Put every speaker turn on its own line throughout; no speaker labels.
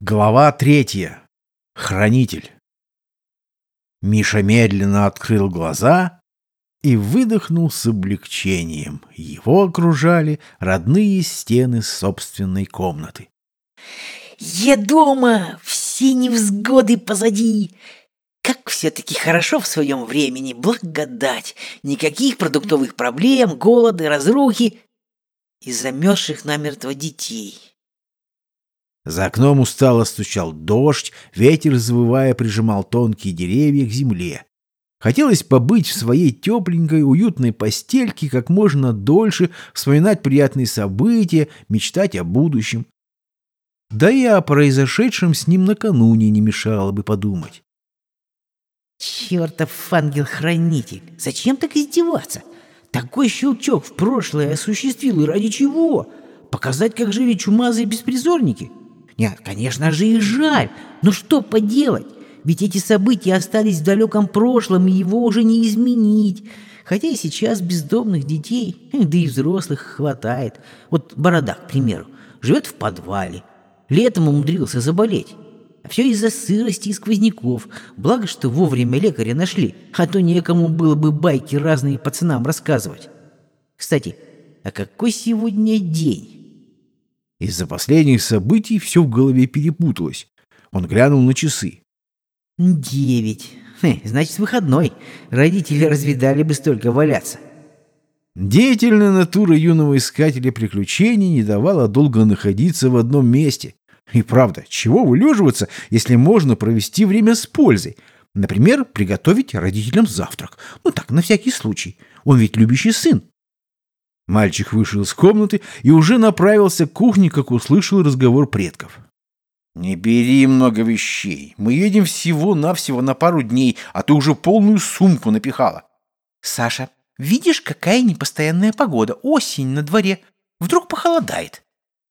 Глава третья. Хранитель. Миша медленно открыл глаза и выдохнул с облегчением. Его окружали родные стены собственной комнаты.
«Я дома! Все невзгоды позади! Как все-таки хорошо в своем времени, благодать! Никаких продуктовых проблем, голода, разрухи и замерзших намертво детей!»
За окном устало стучал дождь, ветер, завывая, прижимал тонкие деревья к земле. Хотелось побыть в своей тепленькой, уютной постельке как можно дольше, вспоминать приятные события, мечтать о будущем. Да и о произошедшем с ним накануне не мешало бы подумать.
Чертов ангел-хранитель! Зачем так издеваться? Такой щелчок в прошлое осуществил и ради чего? Показать, как жили чумазые беспризорники? Нет, конечно же, и жаль. Но что поделать? Ведь эти события остались в далеком прошлом, и его уже не изменить. Хотя и сейчас бездомных детей, да и взрослых хватает. Вот Борода, к примеру, живет в подвале. Летом умудрился заболеть. А все из-за сырости и сквозняков. Благо, что вовремя лекаря нашли, а то некому было бы байки разные пацанам рассказывать. Кстати, а какой сегодня день?
Из-за последних событий все в голове перепуталось. Он глянул на часы.
Девять. Хе, значит, выходной. Родители развидали бы столько валяться.
Деятельная натура юного искателя приключений не давала долго находиться в одном месте. И правда, чего вылеживаться, если можно провести время с пользой? Например, приготовить родителям завтрак. Ну так, на всякий случай. Он ведь любящий сын. Мальчик вышел из комнаты и уже направился к кухне, как услышал разговор предков. «Не бери много вещей. Мы едем всего-навсего на пару дней, а ты уже полную сумку напихала».
«Саша, видишь, какая непостоянная погода. Осень на дворе. Вдруг похолодает».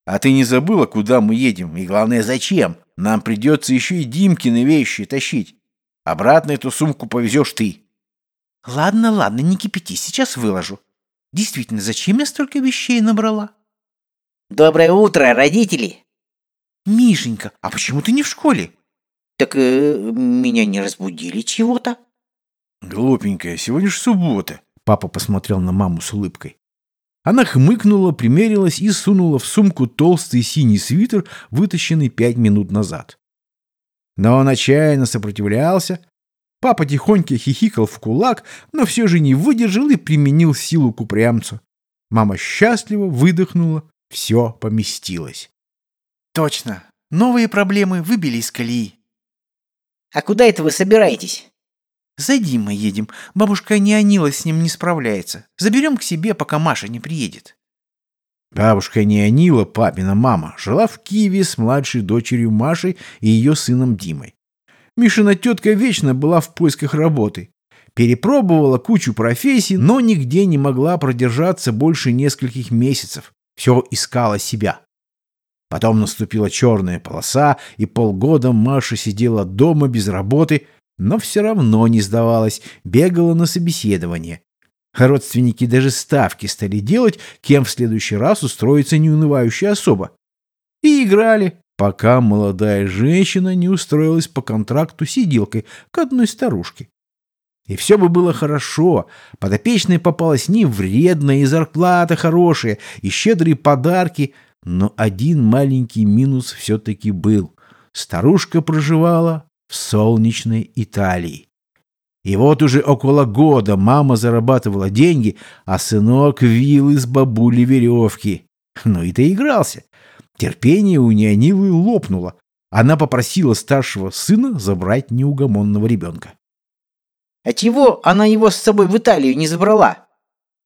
«А ты не забыла, куда мы едем? И главное, зачем? Нам придется еще и Димкины вещи тащить. Обратно эту сумку повезешь ты».
«Ладно, ладно, не кипяти, сейчас выложу. Действительно, зачем я столько вещей набрала?
Доброе утро, родители!
Мишенька, а почему ты не в школе?
Так э, меня не разбудили чего-то.
Глупенькая, сегодня же суббота. Папа посмотрел на маму с улыбкой. Она хмыкнула, примерилась и сунула в сумку толстый синий свитер, вытащенный пять минут назад. Но он отчаянно сопротивлялся, Папа тихонько хихикал в кулак, но все же не выдержал и применил силу к упрямцу. Мама счастливо выдохнула, все поместилось.
Точно, новые проблемы выбили из колеи.
А куда это вы собираетесь?
За Димой едем. Бабушка Неонила с ним не справляется. Заберем к себе, пока Маша не приедет.
Бабушка Неонила, папина мама, жила в Киеве с младшей дочерью Машей и ее сыном Димой. Мишина тетка вечно была в поисках работы. Перепробовала кучу профессий, но нигде не могла продержаться больше нескольких месяцев. Все искала себя. Потом наступила черная полоса, и полгода Маша сидела дома без работы, но все равно не сдавалась, бегала на собеседование. Родственники даже ставки стали делать, кем в следующий раз устроится неунывающая особа. И играли, пока молодая женщина не устроилась по контракту сиделкой к одной старушке. И все бы было хорошо, подопечной попалась не вредная, и зарплата хорошая, и щедрые подарки, но один маленький минус все-таки был. Старушка проживала в солнечной Италии. И вот уже около года мама зарабатывала деньги, а сынок вил из бабули веревки. Ну и доигрался. Терпение у Неонилы лопнуло. Она попросила старшего сына забрать неугомонного ребенка.
«А чего она его с собой в Италию не забрала?»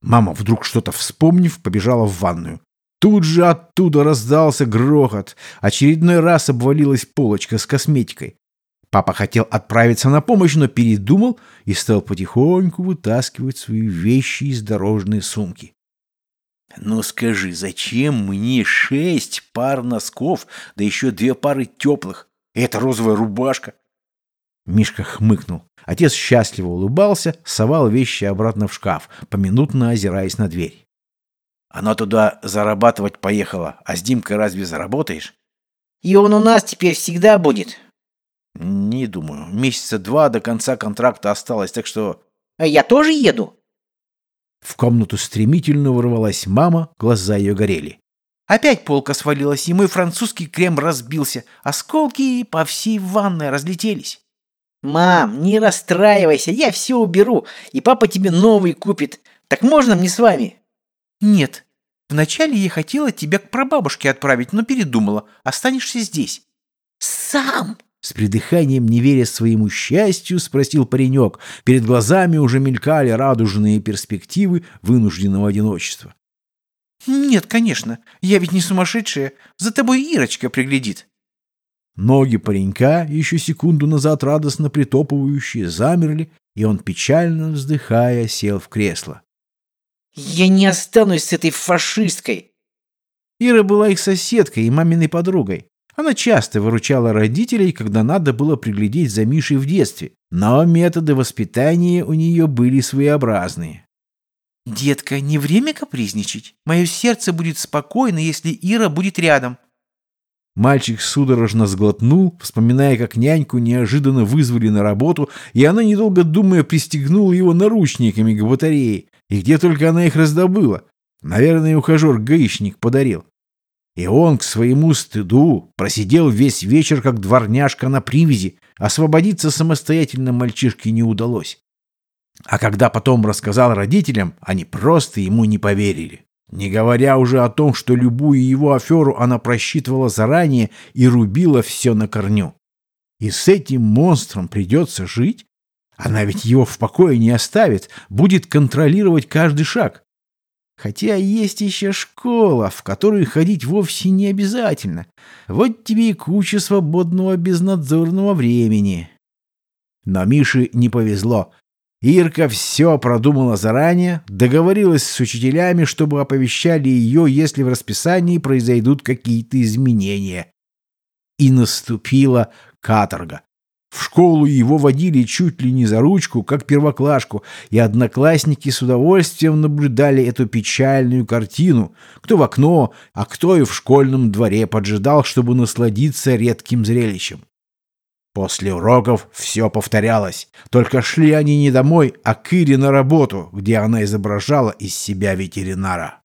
Мама, вдруг что-то вспомнив, побежала в ванную. Тут же оттуда раздался грохот. Очередной раз обвалилась полочка с косметикой. Папа хотел отправиться на помощь, но передумал и стал потихоньку вытаскивать свои вещи из дорожной сумки. Ну скажи, зачем мне шесть пар носков, да еще две пары теплых? Это розовая рубашка. Мишка хмыкнул. Отец счастливо улыбался, совал вещи обратно в шкаф, поминутно озираясь на дверь. Она туда зарабатывать поехала, а с Димкой разве заработаешь?
И он у нас теперь всегда будет.
Не думаю. Месяца два до конца контракта осталось, так что...
А я тоже еду.
В комнату стремительно ворвалась мама, глаза ее горели. Опять полка свалилась, и мой французский крем разбился. Осколки по всей ванной разлетелись.
Мам, не расстраивайся, я все уберу, и папа тебе новый купит. Так можно мне с вами?
Нет. Вначале я хотела тебя к прабабушке отправить, но передумала. Останешься здесь.
Сам?
С придыханием, не веря своему счастью, спросил паренек. Перед глазами уже мелькали радужные перспективы вынужденного одиночества. «Нет, конечно. Я ведь не сумасшедшая. За тобой Ирочка приглядит». Ноги паренька, еще секунду назад радостно притопывающие, замерли, и он, печально вздыхая, сел в кресло.
«Я не останусь с этой фашисткой!»
Ира была их соседкой и маминой подругой. Она часто выручала родителей, когда надо было приглядеть за Мишей в детстве, но методы воспитания у нее были своеобразные. «Детка, не время капризничать. Мое сердце будет спокойно, если Ира будет рядом». Мальчик судорожно сглотнул, вспоминая, как няньку неожиданно вызвали на работу, и она, недолго думая, пристегнула его наручниками к батарее. И где только она их раздобыла. Наверное, ухажер-гаишник подарил. И он к своему стыду просидел весь вечер, как дворняжка на привязи. Освободиться самостоятельно мальчишке не удалось. А когда потом рассказал родителям, они просто ему не поверили. Не говоря уже о том, что любую его аферу она просчитывала заранее и рубила все на корню. И с этим монстром придется жить? Она ведь его в покое не оставит, будет контролировать каждый шаг. Хотя есть еще школа, в которую ходить вовсе не обязательно. Вот тебе и куча свободного безнадзорного времени. Но Мише не повезло. Ирка все продумала заранее, договорилась с учителями, чтобы оповещали ее, если в расписании произойдут какие-то изменения. И наступила каторга. В школу его водили чуть ли не за ручку, как первоклашку, и одноклассники с удовольствием наблюдали эту печальную картину, кто в окно, а кто и в школьном дворе поджидал, чтобы насладиться редким зрелищем. После уроков все повторялось, только шли они не домой, а к Ире на работу, где она изображала из себя ветеринара.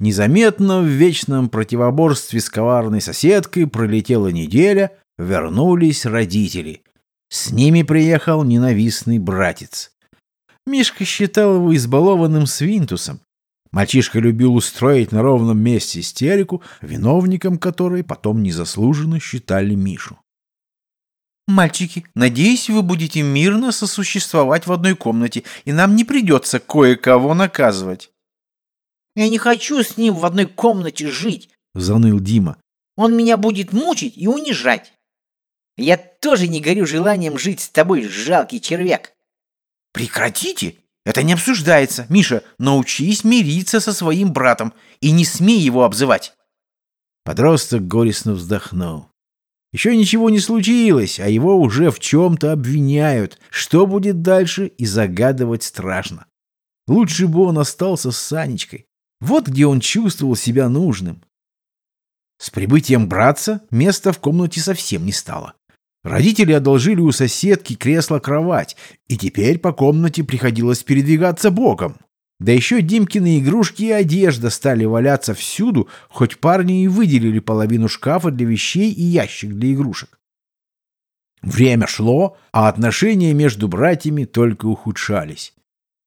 Незаметно в вечном противоборстве с коварной соседкой пролетела неделя, вернулись родители. С ними приехал ненавистный братец. Мишка считал его избалованным свинтусом. Мальчишка любил устроить на ровном месте истерику, виновником которой потом незаслуженно считали Мишу. «Мальчики, надеюсь, вы будете мирно сосуществовать в одной комнате, и нам не придется кое-кого наказывать».
«Я не хочу с ним в одной комнате жить», —
заныл Дима.
«Он меня будет мучить и унижать». «Я тоже не горю желанием жить с тобой, жалкий червяк».
«Прекратите! Это не обсуждается. Миша, научись мириться со своим братом и не смей его обзывать. Подросток горестно вздохнул. Еще ничего не случилось, а его уже в чем-то обвиняют. Что будет дальше, и загадывать страшно. Лучше бы он остался с Санечкой. Вот где он чувствовал себя нужным. С прибытием братца места в комнате совсем не стало. Родители одолжили у соседки кресло-кровать, и теперь по комнате приходилось передвигаться боком. Да еще Димкины игрушки и одежда стали валяться всюду, хоть парни и выделили половину шкафа для вещей и ящик для игрушек. Время шло, а отношения между братьями только ухудшались.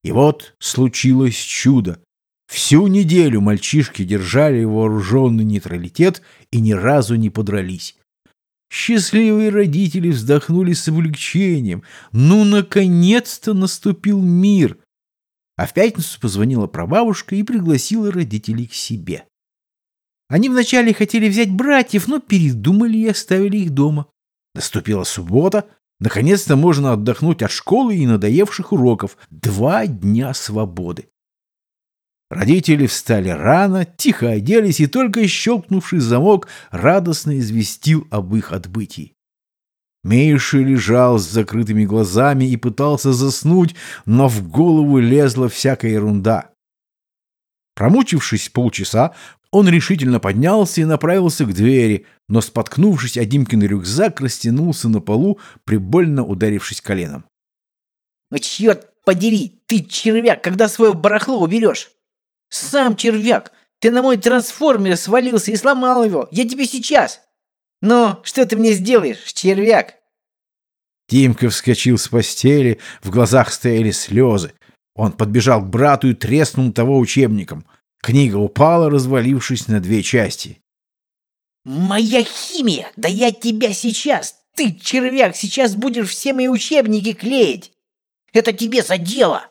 И вот случилось чудо. Всю неделю мальчишки держали вооруженный нейтралитет и ни разу не подрались. Счастливые родители вздохнули с облегчением. Ну, наконец-то наступил мир. А в пятницу позвонила прабабушка и пригласила родителей к себе. Они вначале хотели взять братьев, но передумали и оставили их дома. Наступила суббота. Наконец-то можно отдохнуть от школы и надоевших уроков. Два дня свободы. Родители встали рано, тихо оделись, и только щелкнувший замок радостно известил об их отбытии. Миша лежал с закрытыми глазами и пытался заснуть, но в голову лезла всякая ерунда. Промучившись полчаса, Он решительно поднялся и направился к двери, но, споткнувшись, о Димкин рюкзак растянулся на полу, прибольно ударившись коленом.
Ну, черт подери, ты, червяк, когда свое барахло уберешь? Сам червяк, ты на мой трансформер свалился и сломал его. Я тебе сейчас. Ну, что ты мне сделаешь, червяк?
Димка вскочил с постели, в глазах стояли слезы. Он подбежал к брату и треснул того учебником. Книга упала, развалившись на две части.
«Моя химия! Да я тебя сейчас! Ты, червяк, сейчас будешь все мои учебники клеить! Это тебе за дело!»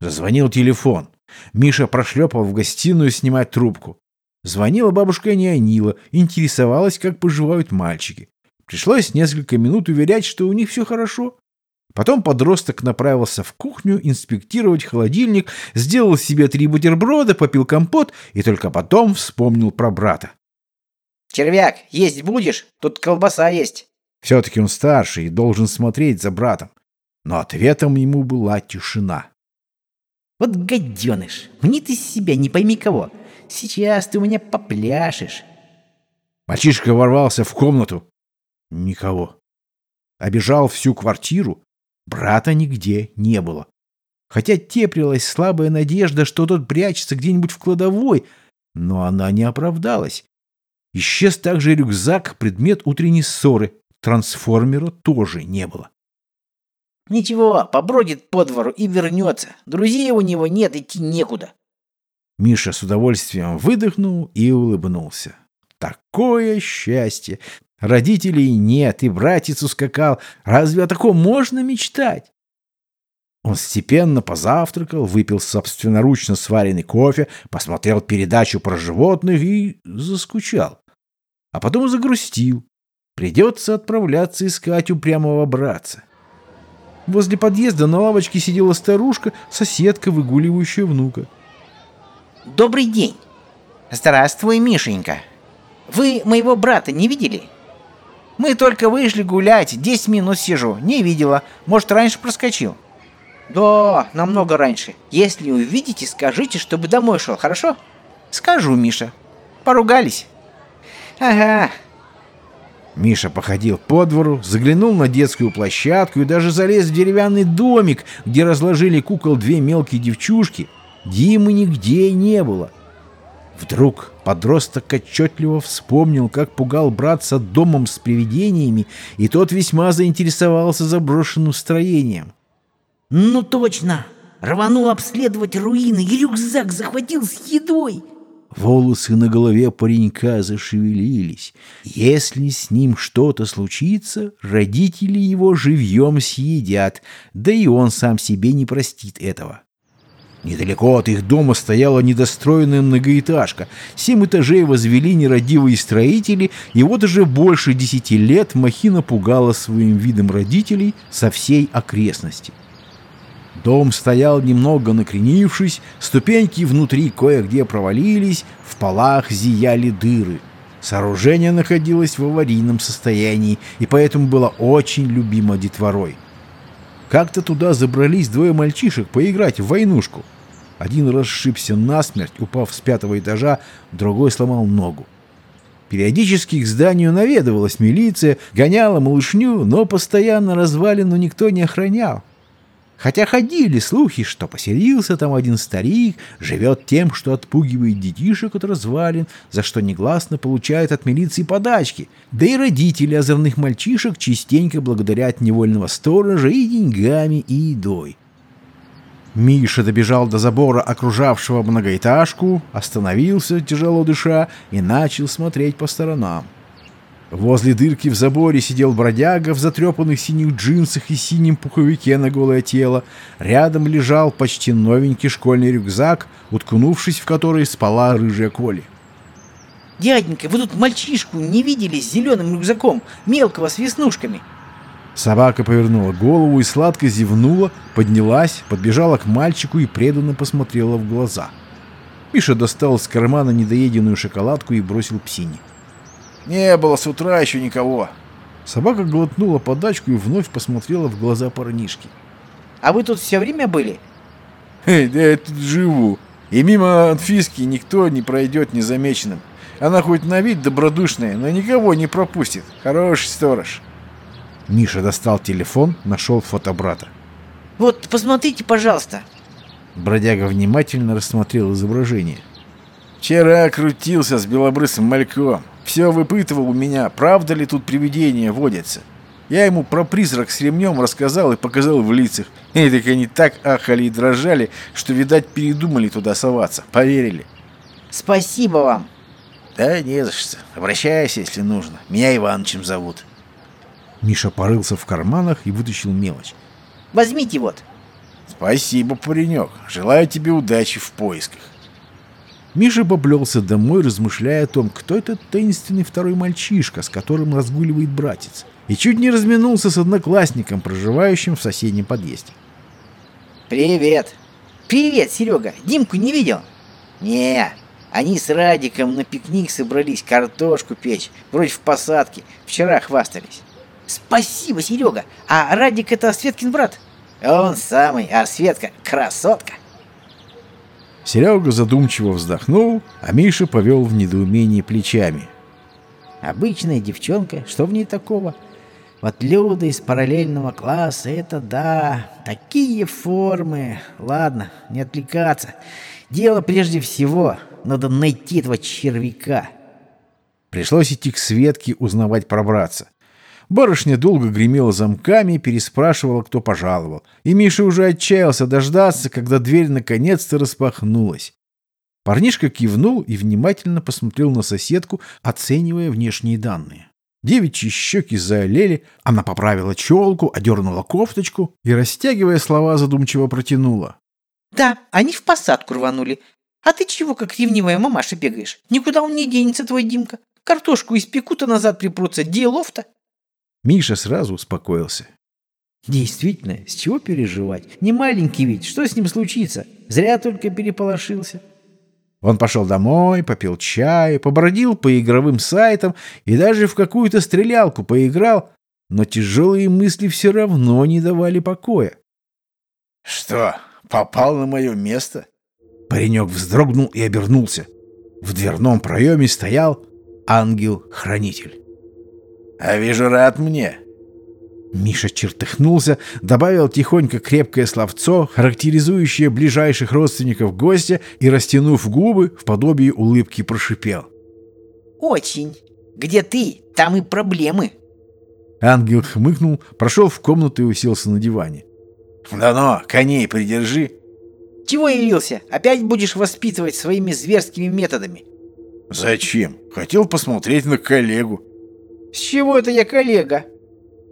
Зазвонил телефон. Миша прошлепал в гостиную снимать трубку. Звонила бабушка Неонила, интересовалась, как поживают мальчики. Пришлось несколько минут уверять, что у них все хорошо. Потом подросток направился в кухню инспектировать холодильник, сделал себе три бутерброда, попил компот и только потом вспомнил про брата.
«Червяк, есть будешь? Тут колбаса есть».
Все-таки он старший и должен смотреть за братом. Но ответом ему была тишина.
«Вот гаденыш, мне ты себя не пойми кого. Сейчас ты у меня попляшешь».
Мальчишка ворвался в комнату. Никого. Обежал всю квартиру, Брата нигде не было. Хотя теплилась слабая надежда, что тот прячется где-нибудь в кладовой, но она не оправдалась. Исчез также рюкзак, предмет утренней ссоры. Трансформера тоже не было.
«Ничего, побродит по двору и вернется. Друзей у него нет, идти некуда».
Миша с удовольствием выдохнул и улыбнулся. Такое счастье! Родителей нет, и братец ускакал. Разве о таком можно мечтать? Он степенно позавтракал, выпил собственноручно сваренный кофе, посмотрел передачу про животных и заскучал. А потом загрустил. Придется отправляться искать упрямого братца. Возле подъезда на лавочке сидела старушка, соседка, выгуливающая внука.
«Добрый день!» «Здравствуй, Мишенька! Вы моего брата не видели?» Мы только вышли гулять, 10 минут сижу, не видела. Может, раньше проскочил?» «Да, намного раньше. Если увидите, скажите, чтобы домой шел, хорошо?» «Скажу, Миша. Поругались?» «Ага».
Миша походил по двору, заглянул на детскую площадку и даже залез в деревянный домик, где разложили кукол две мелкие девчушки. Димы нигде не было. Вдруг подросток отчетливо вспомнил, как пугал братца домом с привидениями, и тот весьма заинтересовался заброшенным строением.
«Ну точно! Рванул обследовать руины и рюкзак захватил с едой!»
Волосы на голове паренька зашевелились. Если с ним что-то случится, родители его живьем съедят, да и он сам себе не простит этого. Недалеко от их дома стояла недостроенная многоэтажка. Семь этажей возвели нерадивые строители, и вот уже больше десяти лет махина пугала своим видом родителей со всей окрестности. Дом стоял немного накренившись, ступеньки внутри кое-где провалились, в полах зияли дыры. Сооружение находилось в аварийном состоянии и поэтому было очень любимо детворой. Как-то туда забрались двое мальчишек поиграть в войнушку. Один расшибся насмерть, упав с пятого этажа, другой сломал ногу. Периодически к зданию наведывалась милиция, гоняла малышню, но постоянно развалину никто не охранял. Хотя ходили слухи, что поселился там один старик, живет тем, что отпугивает детишек от развалин, за что негласно получает от милиции подачки. Да и родители озорных мальчишек частенько благодарят невольного сторожа и деньгами, и едой. Миша добежал до забора, окружавшего многоэтажку, остановился, тяжело дыша, и начал смотреть по сторонам. Возле дырки в заборе сидел бродяга в затрепанных синих джинсах и синем пуховике на голое тело. Рядом лежал почти новенький школьный рюкзак, уткнувшись в который спала рыжая Коля.
«Дяденька, вы тут мальчишку не видели с зеленым рюкзаком, мелкого с веснушками?»
Собака повернула голову и сладко зевнула, поднялась, подбежала к мальчику и преданно посмотрела в глаза. Миша достал из кармана недоеденную шоколадку и бросил псине.
Не было с утра еще никого.
Собака глотнула подачку и вновь посмотрела в глаза парнишки.
А вы тут все время были?
Эй, да я тут живу. И мимо Анфиски никто не пройдет незамеченным. Она хоть на вид добродушная, но никого не пропустит. Хороший сторож.
Миша достал телефон, нашел фото брата.
Вот, посмотрите, пожалуйста.
Бродяга внимательно рассмотрел изображение.
Вчера крутился с белобрысым мальком. Все выпытывал у меня, правда ли тут привидения водятся. Я ему про призрак с ремнем рассказал и показал в лицах. И так они так ахали и дрожали, что, видать, передумали туда соваться. Поверили.
Спасибо вам.
Да не за что. Обращайся, если нужно. Меня Иванычем зовут.
Миша порылся в карманах и вытащил мелочь.
Возьмите вот.
Спасибо, паренек. Желаю тебе удачи в поисках.
Миша поплелся домой, размышляя о том, кто этот таинственный второй мальчишка, с которым разгуливает братец, и чуть не разминулся с одноклассником, проживающим в соседнем подъезде.
Привет. Привет, Серега. Димку не видел? Не, они с Радиком на пикник собрались картошку печь, вроде в посадке. Вчера хвастались. Спасибо, Серега. А Радик это Светкин брат? Он самый, а Светка красотка.
Серега задумчиво вздохнул, а Миша повел в недоумении плечами.
Обычная девчонка, что в ней такого? Вот Люда из параллельного класса, это да, такие формы. Ладно, не отвлекаться. Дело прежде всего, надо найти этого червяка.
Пришлось идти к Светке узнавать про братца. Барышня долго гремела замками, переспрашивала, кто пожаловал. И Миша уже отчаялся дождаться, когда дверь наконец-то распахнулась. Парнишка кивнул и внимательно посмотрел на соседку, оценивая внешние данные. Девичьи щеки заолели, она поправила челку, одернула кофточку и, растягивая слова, задумчиво протянула.
Да, они в посадку рванули. А ты чего, как ревнивая мамаша, бегаешь? Никуда он не денется, твой Димка. Картошку испекут, а назад припрутся. Делов-то.
Миша сразу успокоился.
Действительно, с чего переживать? Не маленький ведь, что с ним случится? Зря только переполошился.
Он пошел домой, попил чай, побродил по игровым сайтам и даже в какую-то стрелялку поиграл, но тяжелые мысли все равно не давали покоя.
Что, попал на мое место?
Паренек вздрогнул и обернулся. В дверном проеме стоял ангел-хранитель.
А вижу, рад мне.
Миша чертыхнулся, добавил тихонько крепкое словцо, характеризующее ближайших родственников гостя, и, растянув губы, в подобии улыбки прошипел.
Очень. Где ты, там и проблемы.
Ангел хмыкнул, прошел в комнату и уселся на диване.
Да ну, коней придержи.
Чего явился? Опять будешь воспитывать своими зверскими методами?
Зачем? Хотел посмотреть на коллегу.
С чего это я коллега?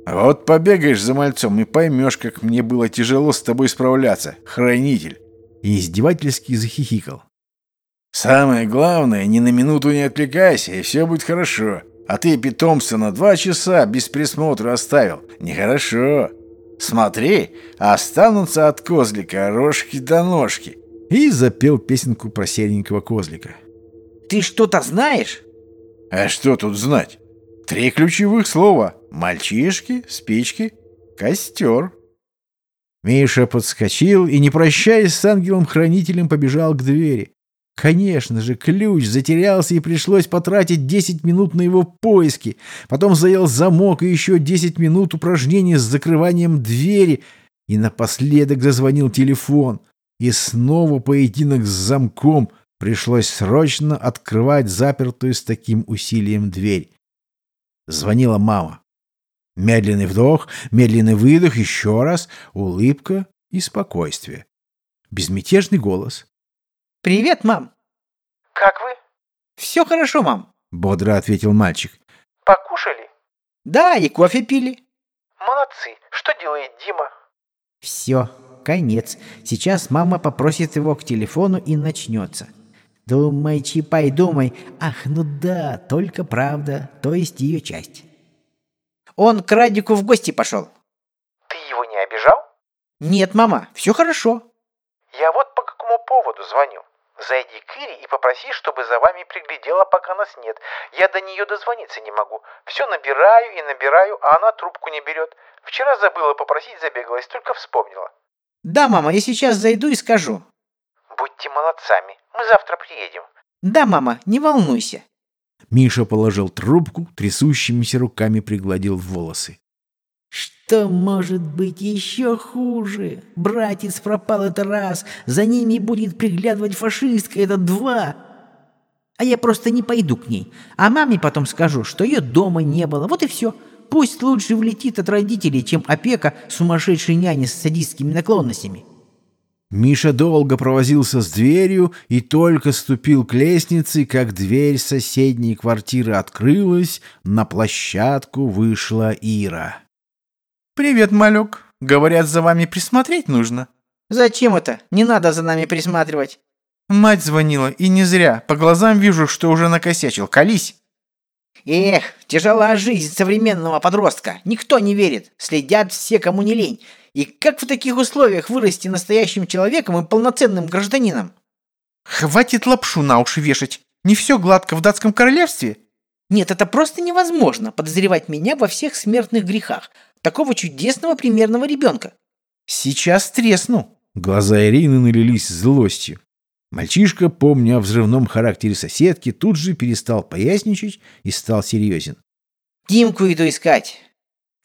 Вот побегаешь за мальцом и поймешь, как мне было тяжело с тобой справляться, хранитель.
И издевательски захихикал.
Самое главное, ни на минуту не отвлекайся, и все будет хорошо. А ты питомца на два часа без присмотра оставил. Нехорошо. Смотри, останутся от козлика рожки до ножки.
И запел песенку про серенького козлика.
Ты что-то знаешь?
А что тут знать? Три ключевых слова. Мальчишки, спички, костер.
Миша подскочил и, не прощаясь с ангелом-хранителем, побежал к двери. Конечно же, ключ затерялся и пришлось потратить 10 минут на его поиски. Потом заел замок и еще 10 минут упражнений с закрыванием двери. И напоследок зазвонил телефон. И снова поединок с замком. Пришлось срочно открывать запертую с таким усилием дверь. Звонила мама. Медленный вдох, медленный выдох, еще раз, улыбка и спокойствие. Безмятежный голос.
Привет, мам.
Как вы?
Все хорошо, мам.
Бодро ответил мальчик.
Покушали?
Да, и кофе пили.
Молодцы. Что делает Дима?
Все, конец. Сейчас мама попросит его к телефону и начнется. Думай, Чапай, думай. Ах, ну да, только правда, то есть ее часть. Он к Радику в гости пошел.
Ты его не обижал?
Нет, мама, все хорошо.
Я вот по какому поводу звоню. Зайди к Ире и попроси, чтобы за вами приглядела, пока нас нет. Я до нее дозвониться не могу. Все набираю и набираю, а она трубку не берет. Вчера забыла попросить, забегалась, только вспомнила.
Да, мама, я сейчас зайду и скажу.
Будьте молодцами. Мы завтра приедем.
Да, мама, не волнуйся.
Миша положил трубку, трясущимися руками пригладил волосы.
Что может быть еще хуже? Братец пропал это раз, за ними будет приглядывать фашистка, это два. А я просто не пойду к ней. А маме потом скажу, что ее дома не было. Вот и все. Пусть лучше влетит от родителей, чем опека сумасшедшей няни с садистскими наклонностями.
Миша долго провозился с дверью и только ступил к лестнице, как дверь соседней квартиры открылась, на площадку вышла Ира.
«Привет, малек. Говорят, за вами присмотреть нужно».
Зачем это? Не надо за нами присматривать.
Мать звонила, и не зря. По глазам вижу, что уже накосячил. Колись.
Эх, тяжела жизнь современного подростка. Никто не верит. Следят все, кому не лень. И как в таких условиях вырасти настоящим человеком и полноценным гражданином?
Хватит лапшу на уши вешать. Не все гладко в датском королевстве.
Нет, это просто невозможно подозревать меня во всех смертных грехах. Такого чудесного примерного ребенка.
Сейчас тресну.
Глаза Ирины налились злостью. Мальчишка, помня о взрывном характере соседки, тут же перестал поясничать и стал серьезен.
Димку иду искать.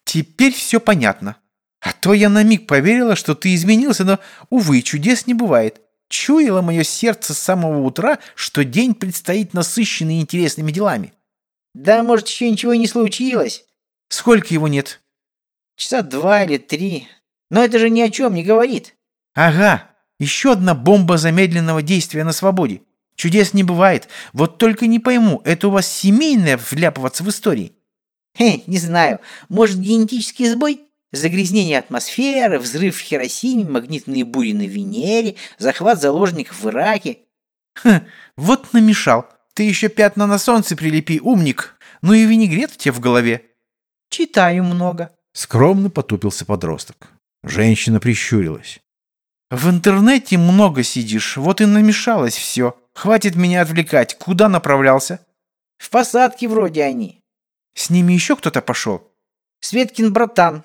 Теперь все понятно. А то я на миг поверила, что ты изменился, но, увы, чудес не бывает. Чуяло мое сердце с самого утра, что день предстоит насыщенный интересными делами.
Да, может, еще ничего и не случилось.
Сколько его нет?
Часа два или три. Но это же ни о чем не говорит.
Ага, еще одна бомба замедленного действия на свободе. Чудес не бывает. Вот только не пойму, это у вас семейное вляпываться в истории?
Хе, не знаю. Может, генетический сбой? Загрязнение атмосферы, взрыв в Хиросиме, магнитные бури на Венере, захват заложников в Ираке.
Хм, вот намешал. Ты еще пятна на солнце прилепи, умник. Ну и винегрет у тебя в голове.
Читаю много.
Скромно потупился подросток. Женщина прищурилась.
В интернете много сидишь, вот и намешалось все. Хватит меня отвлекать. Куда направлялся?
В посадке вроде они.
С ними еще кто-то пошел?
Светкин братан.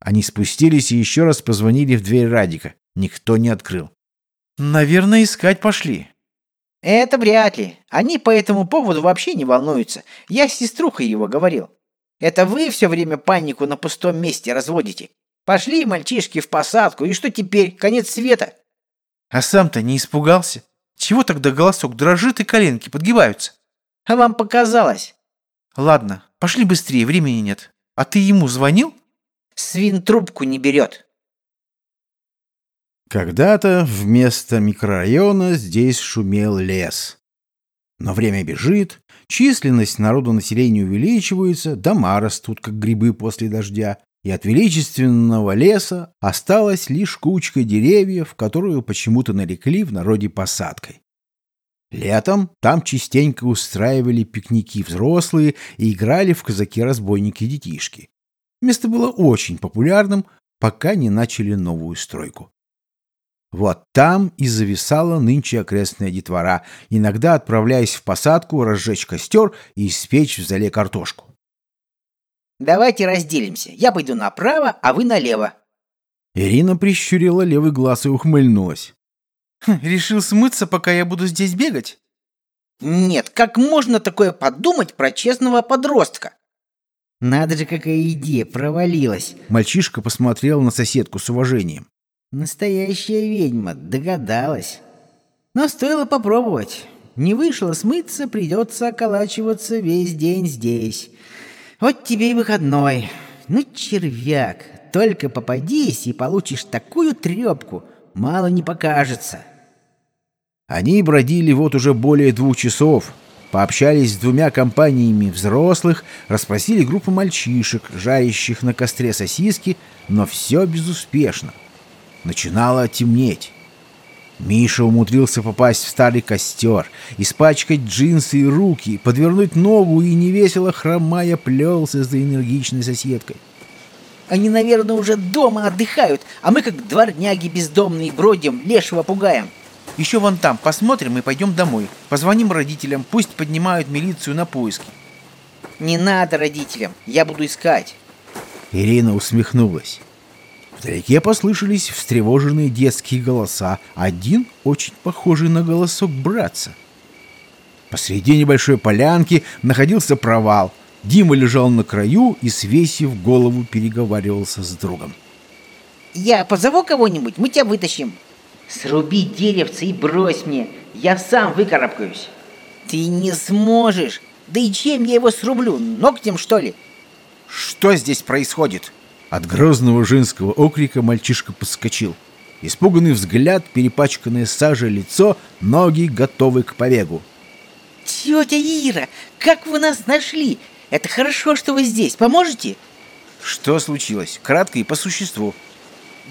Они спустились и еще раз позвонили в дверь Радика. Никто не открыл.
Наверное, искать пошли.
Это вряд ли. Они по этому поводу вообще не волнуются. Я с сеструхой его говорил. Это вы все время панику на пустом месте разводите. Пошли мальчишки в посадку, и что теперь? Конец света.
А сам-то не испугался? Чего тогда голосок дрожит и коленки подгибаются?
А вам показалось.
Ладно, пошли быстрее, времени нет. А ты ему звонил?
Свин трубку не берет.
Когда-то вместо микрорайона здесь шумел лес. Но время бежит, численность народу населения увеличивается, дома растут, как грибы после дождя, и от величественного леса осталась лишь кучка деревьев, которую почему-то нарекли в народе посадкой. Летом там частенько устраивали пикники взрослые и играли в казаки-разбойники детишки. Место было очень популярным, пока не начали новую стройку. Вот там и зависала нынче окрестная детвора, иногда отправляясь в посадку разжечь костер и испечь в зале картошку.
Давайте разделимся. Я пойду направо, а вы налево.
Ирина прищурила левый глаз и ухмыльнулась.
Хм, решил смыться, пока я буду здесь бегать?
Нет, как можно такое подумать про честного подростка? Надо же, какая идея провалилась.
Мальчишка посмотрел на соседку с уважением.
Настоящая ведьма догадалась. Но стоило попробовать. Не вышло смыться, придется околачиваться весь день здесь. Вот тебе и выходной. Ну, червяк, только попадись и получишь такую трепку, мало не покажется.
Они бродили вот уже более двух часов, пообщались с двумя компаниями взрослых, расспросили группу мальчишек, жарящих на костре сосиски, но все безуспешно. Начинало темнеть. Миша умудрился попасть в старый костер, испачкать джинсы и руки, подвернуть ногу и невесело хромая плелся за энергичной соседкой.
Они, наверное, уже дома отдыхают, а мы, как дворняги бездомные, бродим, лешего пугаем.
Еще вон там, посмотрим и пойдем домой. Позвоним родителям, пусть поднимают милицию на поиски.
Не надо родителям, я буду искать.
Ирина усмехнулась. Вдалеке послышались встревоженные детские голоса, один очень похожий на голосок братца. Посреди небольшой полянки находился провал. Дима лежал на краю и, свесив голову, переговаривался с другом.
Я позову кого-нибудь, мы тебя вытащим. Сруби деревце и брось мне, я сам выкарабкаюсь. Ты не сможешь. Да и чем я его срублю? Ногтем, что ли?
Что здесь происходит?
От грозного женского окрика мальчишка подскочил. Испуганный взгляд, перепачканное сажей лицо, ноги готовы к побегу.
Тетя Ира, как вы нас нашли? Это хорошо, что вы здесь. Поможете?
Что случилось? Кратко и по существу.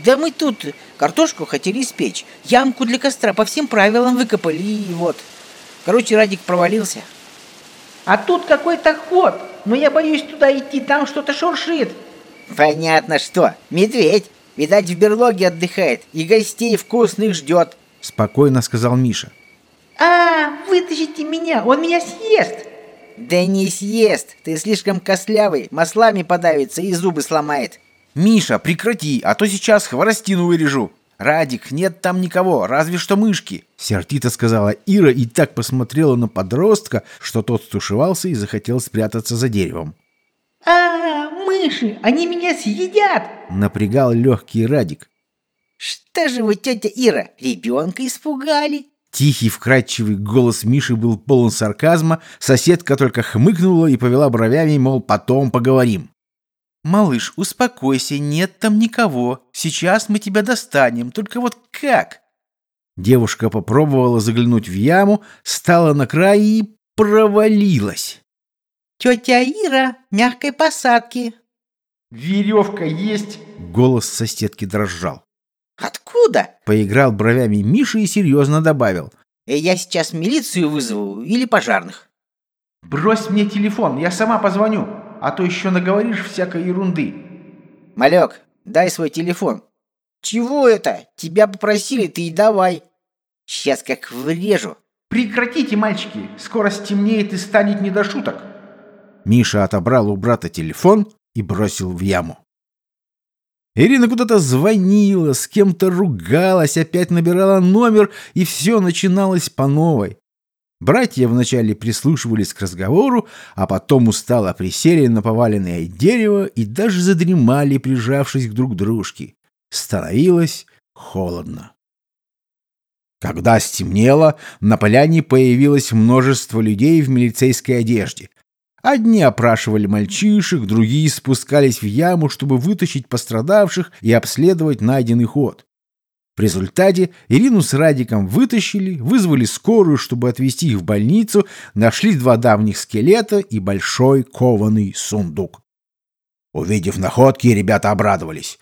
Да мы тут картошку хотели испечь. Ямку для костра по всем правилам выкопали, и вот. Короче, Радик провалился. А тут какой-то ход. Но я боюсь туда идти, там что-то шуршит. Понятно что. Медведь. Видать, в берлоге отдыхает и гостей вкусных ждет.
Спокойно сказал Миша.
А, вытащите меня, он меня съест. Да не съест. Ты слишком костлявый, маслами подавится и зубы сломает.
Миша, прекрати, а то сейчас хворостину вырежу. Радик, нет там никого, разве что мышки.
Сердито сказала Ира и так посмотрела на подростка, что тот стушевался и захотел спрятаться за деревом.
А, мыши, они меня съедят!
Напрягал легкий Радик.
Что же вы, тетя Ира, ребенка испугали?
Тихий, вкрадчивый голос Миши был полон сарказма, соседка только хмыкнула и повела бровями, мол, потом поговорим.
«Малыш, успокойся, нет там никого. Сейчас мы тебя достанем, только вот как?»
Девушка попробовала заглянуть в яму, стала на край и провалилась.
«Тетя Ира, мягкой посадки».
«Веревка есть?»
Голос соседки дрожал.
«Откуда?»
Поиграл бровями Миша и серьезно добавил.
«Э, «Я сейчас милицию вызову или пожарных».
«Брось мне телефон, я сама позвоню, а то еще наговоришь всякой ерунды».
«Малек, дай свой телефон». «Чего это? Тебя попросили, ты и давай». «Сейчас как врежу».
«Прекратите, мальчики, скоро стемнеет и станет не до шуток».
Миша отобрал у брата телефон и бросил в яму. Ирина куда-то звонила, с кем-то ругалась, опять набирала номер, и все начиналось по новой. Братья вначале прислушивались к разговору, а потом устало присели на поваленное дерево и даже задремали, прижавшись к друг дружке. Становилось холодно. Когда стемнело, на поляне появилось множество людей в милицейской одежде. Одни опрашивали мальчишек, другие спускались в яму, чтобы вытащить пострадавших и обследовать найденный ход. В результате Ирину с Радиком вытащили, вызвали скорую, чтобы отвезти их в больницу, нашли два давних скелета и большой кованый сундук. Увидев находки, ребята обрадовались.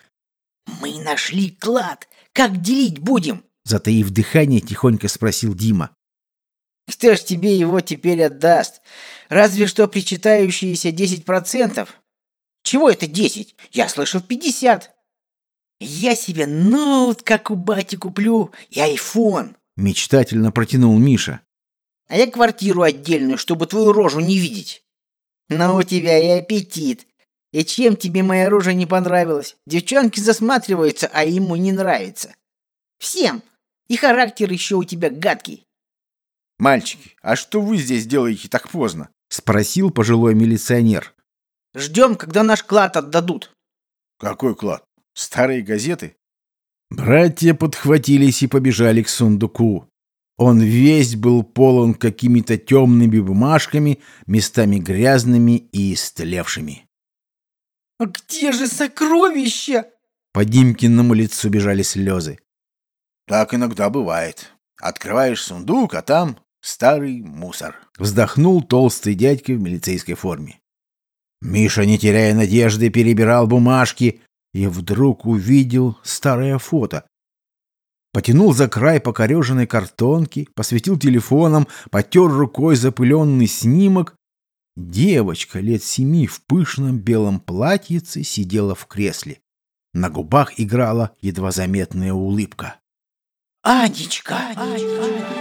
«Мы нашли клад! Как делить будем?»
Затаив дыхание, тихонько спросил Дима.
Кто ж тебе его теперь отдаст? Разве что причитающиеся 10%. Чего это 10? Я слышал 50. Я себе ноут, как у бати, куплю, и айфон.
Мечтательно протянул Миша.
А я квартиру отдельную, чтобы твою рожу не видеть. Но у тебя и аппетит. И чем тебе моя рожа не понравилась? Девчонки засматриваются, а ему не нравится. Всем. И характер еще у тебя гадкий.
«Мальчики, а что вы здесь делаете так поздно?»
— спросил пожилой милиционер.
«Ждем, когда наш клад отдадут».
«Какой клад? Старые газеты?»
Братья подхватились и побежали к сундуку. Он весь был полон какими-то темными бумажками, местами грязными и истлевшими.
«А где же сокровища?»
По Димкиному лицу бежали слезы.
«Так иногда бывает. Открываешь сундук, а там Старый мусор.
Вздохнул толстый дядька в милицейской форме. Миша, не теряя надежды, перебирал бумажки и вдруг увидел старое фото. Потянул за край покореженной картонки, посветил телефоном, потер рукой запыленный снимок. Девочка лет семи в пышном белом платьице сидела в кресле. На губах играла едва заметная улыбка.
«Анечка!» Анечка.